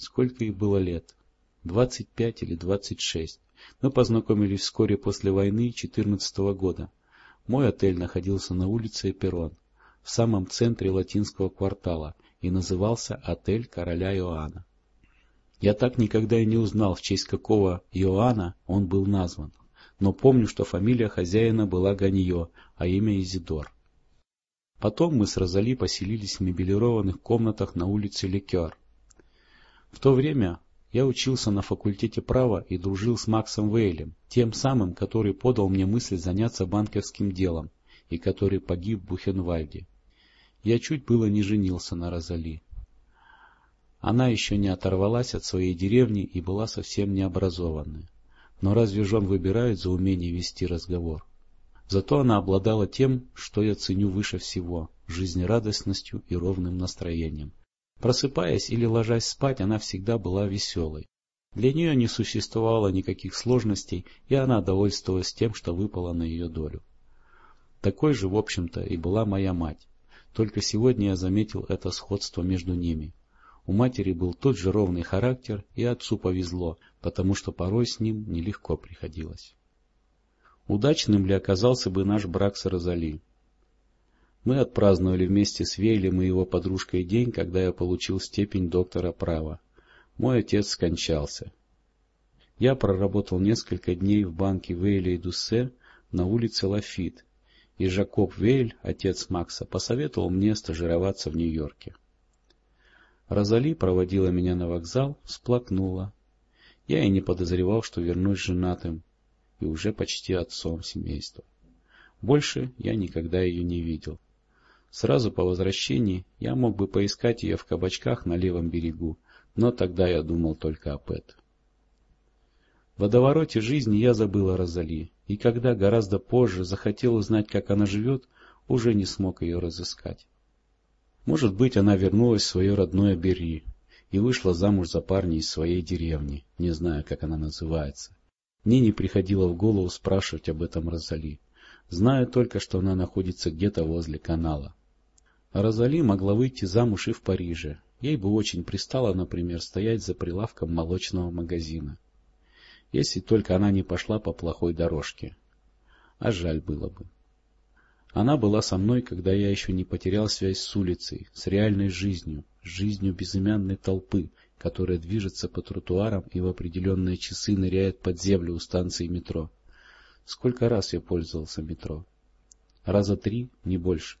Сколько ей было лет? Двадцать пять или двадцать шесть. Мы познакомились вскоре после войны четырнадцатого года. Мой отель находился на улице Эперон, в самом центре латинского квартала, и назывался «Отель короля Иоанна». Я так никогда и не узнал, в честь какого Иоанна он был назван, но помню, что фамилия хозяина была Ганье, а имя Изидор. Потом мы с Розали поселились в мебелированных комнатах на улице Лекер. В то время я учился на факультете права и дружил с Максом Вейлем, тем самым, который подал мне мысль заняться банковским делом и который погиб в Бухенвальде. Я чуть было не женился на Розали. Она еще не оторвалась от своей деревни и была совсем необразованная. Но разве жен выбирают за умение вести разговор? Зато она обладала тем, что я ценю выше всего — жизнерадостностью и ровным настроением. Просыпаясь или ложась спать, она всегда была веселой. Для нее не существовало никаких сложностей, и она довольствовалась тем, что выпало на ее долю. Такой же, в общем-то, и была моя мать. Только сегодня я заметил это сходство между ними. У матери был тот же ровный характер, и отцу повезло, потому что порой с ним нелегко приходилось. Удачным ли оказался бы наш брак с Розали? Мы отпраздновали вместе с Вейлем и его подружкой день, когда я получил степень доктора права. Мой отец скончался. Я проработал несколько дней в банке Вейля и Дуссе на улице Лафит, и Жакоб Вейль, отец Макса, посоветовал мне стажироваться в Нью-Йорке. Розали проводила меня на вокзал, всплакнула. Я и не подозревал, что вернусь женатым и уже почти отцом семейства. Больше я никогда ее не видел. Сразу по возвращении я мог бы поискать ее в кабачках на левом берегу, но тогда я думал только о Пэт. В водовороте жизни я забыл о Розали, и когда гораздо позже захотел узнать, как она живет, уже не смог ее разыскать. Может быть, она вернулась в свое родное Бери и вышла замуж за парня из своей деревни, не знаю, как она называется. Мне не приходило в голову спрашивать об этом Розали. Знаю только, что она находится где-то возле канала. Розали могла выйти замуж и в Париже. Ей бы очень пристало, например, стоять за прилавком молочного магазина. Если только она не пошла по плохой дорожке. А жаль было бы. Она была со мной, когда я еще не потерял связь с улицей, с реальной жизнью, с жизнью безымянной толпы, которая движется по тротуарам и в определенные часы ныряет под землю у станции метро. Сколько раз я пользовался метро? Раза три, не больше.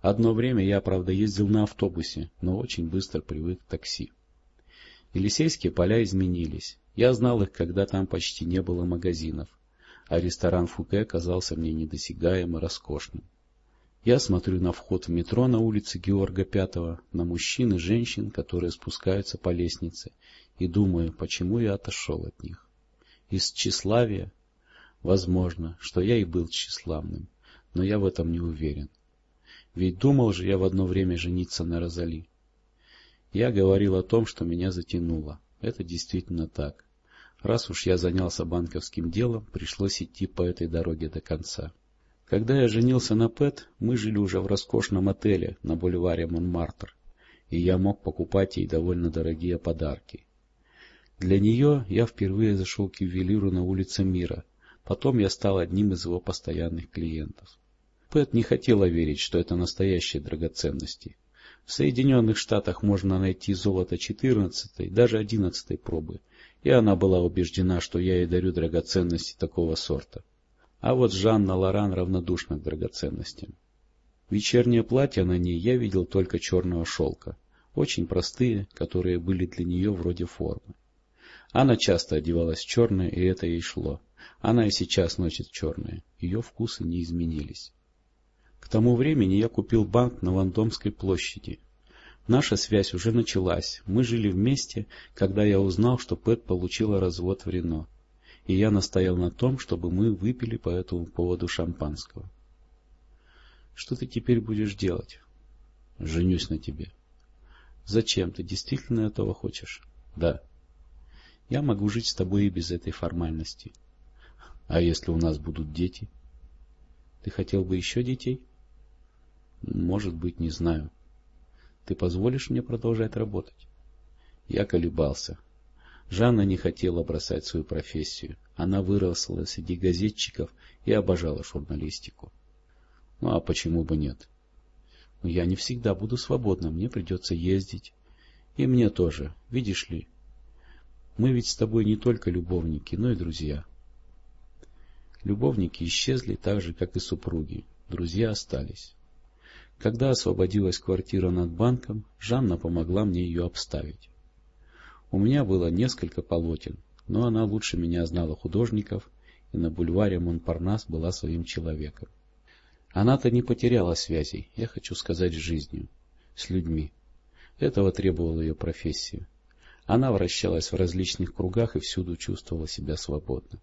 Одно время я, правда, ездил на автобусе, но очень быстро привык к такси. Елисейские поля изменились. Я знал их, когда там почти не было магазинов, а ресторан Фуке казался мне недосягаемо роскошным. Я смотрю на вход в метро на улице Георга Пятого, на мужчин и женщин, которые спускаются по лестнице, и думаю, почему я отошел от них. Из тщеславия? Возможно, что я и был тщеславным, но я в этом не уверен. Ведь думал же я в одно время жениться на Розали. Я говорил о том, что меня затянуло. Это действительно так. Раз уж я занялся банковским делом, пришлось идти по этой дороге до конца. Когда я женился на Пэт, мы жили уже в роскошном отеле на бульваре Монмартр, и я мог покупать ей довольно дорогие подарки. Для нее я впервые зашел к ювелиру на улице Мира, потом я стал одним из его постоянных клиентов. Пэт не хотела верить, что это настоящие драгоценности. В Соединенных Штатах можно найти золото 14 даже 11 пробы, и она была убеждена, что я ей дарю драгоценности такого сорта. А вот Жанна Лоран равнодушна к драгоценностям. Вечернее платье на ней я видел только черного шелка, очень простые, которые были для нее вроде формы. Она часто одевалась в черное, и это ей шло. Она и сейчас носит черное, ее вкусы не изменились. Тому времени я купил банк на Вандомской площади. Наша связь уже началась. Мы жили вместе, когда я узнал, что Пэт получила развод в Рено. И я настоял на том, чтобы мы выпили по этому поводу шампанского. Что ты теперь будешь делать? Женюсь на тебе. Зачем? Ты действительно этого хочешь? Да. Я могу жить с тобой и без этой формальности. А если у нас будут дети? Ты хотел бы еще детей? Может быть, не знаю. Ты позволишь мне продолжать работать? Я колебался. Жанна не хотела бросать свою профессию. Она выросла среди газетчиков и обожала журналистику. Ну а почему бы нет? Но я не всегда буду свободна, мне придется ездить. И мне тоже, видишь ли. Мы ведь с тобой не только любовники, но и друзья. Любовники исчезли так же, как и супруги. Друзья остались. Когда освободилась квартира над банком, Жанна помогла мне ее обставить. У меня было несколько полотен, но она лучше меня знала художников, и на бульваре Монпарнас была своим человеком. Она-то не потеряла связей, я хочу сказать, с жизнью, с людьми. Этого требовала ее профессия. Она вращалась в различных кругах и всюду чувствовала себя свободно.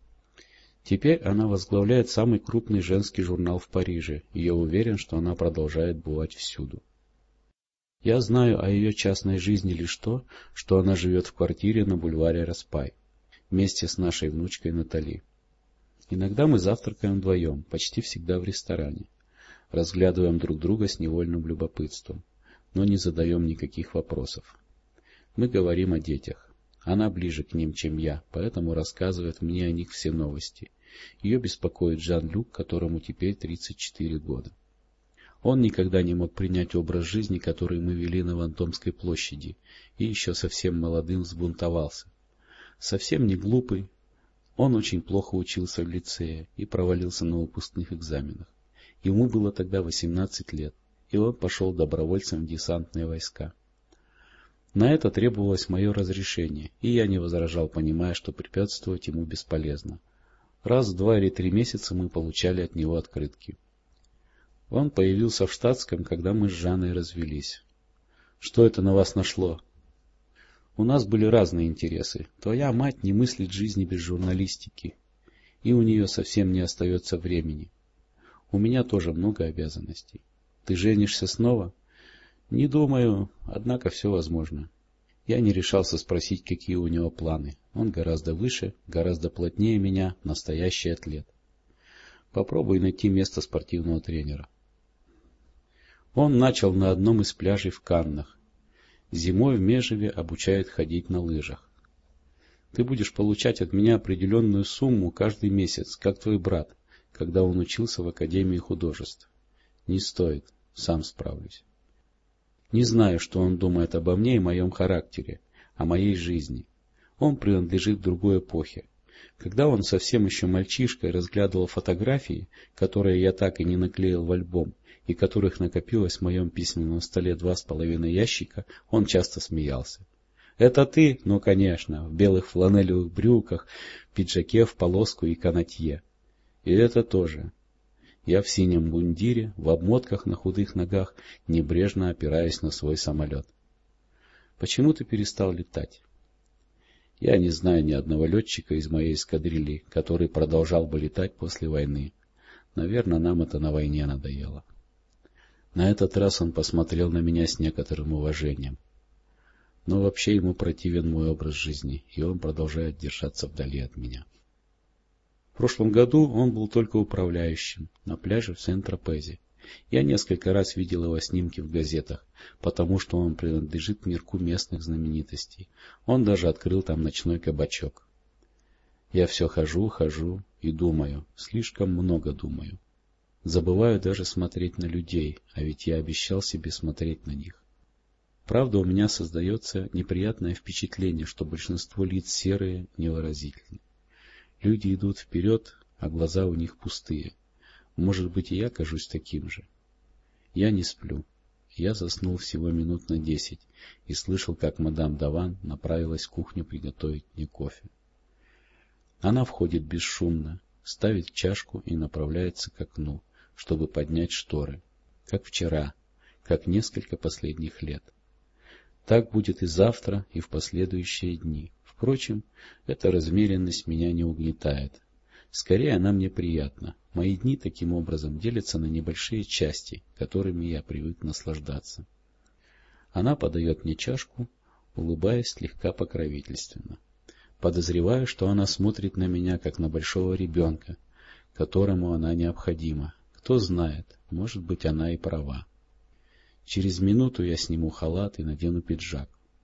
Теперь она возглавляет самый крупный женский журнал в Париже, и я уверен, что она продолжает бывать всюду. Я знаю о ее частной жизни лишь то, что она живет в квартире на бульваре Распай, вместе с нашей внучкой Натали. Иногда мы завтракаем вдвоем, почти всегда в ресторане. Разглядываем друг друга с невольным любопытством, но не задаем никаких вопросов. Мы говорим о детях. Она ближе к ним, чем я, поэтому рассказывает мне о них все новости. Ее беспокоит Жан-Люк, которому теперь 34 года. Он никогда не мог принять образ жизни, который мы вели на Вантомской площади, и еще совсем молодым взбунтовался. Совсем не глупый, он очень плохо учился в лицее и провалился на выпускных экзаменах. Ему было тогда 18 лет, и он пошел добровольцем в десантные войска. На это требовалось мое разрешение, и я не возражал, понимая, что препятствовать ему бесполезно. Раз два или три месяца мы получали от него открытки. Он появился в штатском, когда мы с Жанной развелись. Что это на вас нашло? У нас были разные интересы. Твоя мать не мыслит жизни без журналистики, и у нее совсем не остается времени. У меня тоже много обязанностей. Ты женишься снова? Не думаю, однако все возможно. Я не решался спросить, какие у него планы. Он гораздо выше, гораздо плотнее меня, настоящий атлет. Попробуй найти место спортивного тренера. Он начал на одном из пляжей в Каннах. Зимой в Межеве обучает ходить на лыжах. Ты будешь получать от меня определенную сумму каждый месяц, как твой брат, когда он учился в Академии художеств. Не стоит, сам справлюсь. Не знаю, что он думает обо мне и моем характере, о моей жизни. Он принадлежит другой эпохе. Когда он совсем еще мальчишкой разглядывал фотографии, которые я так и не наклеил в альбом, и которых накопилось в моем письменном столе два с половиной ящика, он часто смеялся. «Это ты? Ну, конечно, в белых фланелевых брюках, пиджаке в полоску и канатье. И это тоже. Я в синем бундире, в обмотках на худых ногах, небрежно опираясь на свой самолет. Почему ты перестал летать? Я не знаю ни одного летчика из моей эскадрильи, который продолжал бы летать после войны. Наверное, нам это на войне надоело. На этот раз он посмотрел на меня с некоторым уважением. Но вообще ему противен мой образ жизни, и он продолжает держаться вдали от меня. В прошлом году он был только управляющим на пляже в Сент-Тропезе. Я несколько раз видел его снимки в газетах, потому что он принадлежит мирку местных знаменитостей. Он даже открыл там ночной кабачок. Я все хожу, хожу и думаю, слишком много думаю. Забываю даже смотреть на людей, а ведь я обещал себе смотреть на них. Правда, у меня создается неприятное впечатление, что большинство лиц серые, невыразительны. Люди идут вперед, а глаза у них пустые. Может быть, и я кажусь таким же. Я не сплю. Я заснул всего минут на десять и слышал, как мадам Даван направилась в кухню приготовить мне кофе. Она входит бесшумно, ставит чашку и направляется к окну, чтобы поднять шторы, как вчера, как несколько последних лет. Так будет и завтра, и в последующие дни. Впрочем, эта размеренность меня не угнетает. Скорее, она мне приятна. Мои дни таким образом делятся на небольшие части, которыми я привык наслаждаться. Она подает мне чашку, улыбаясь слегка покровительственно. Подозреваю, что она смотрит на меня, как на большого ребенка, которому она необходима, кто знает, может быть, она и права. Через минуту я сниму халат и надену пиджак.